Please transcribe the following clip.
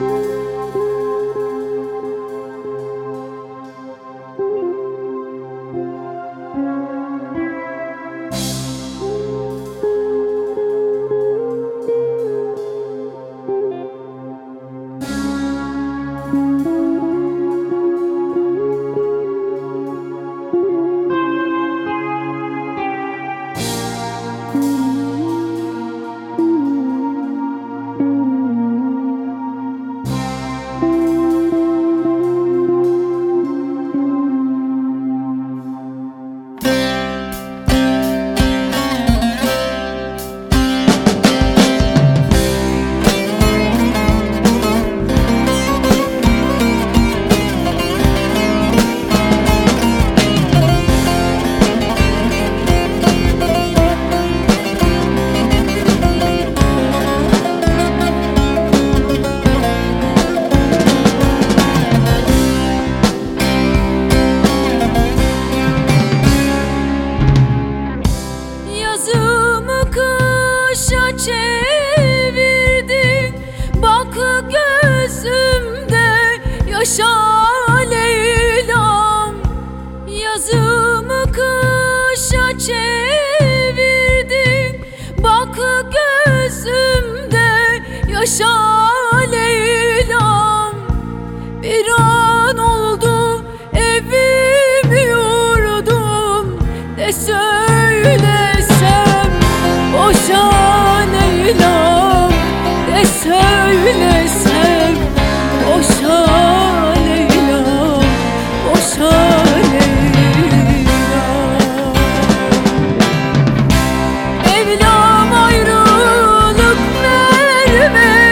Yazımı yaşa Leyla'm Yazımı kışa çevirdin gülme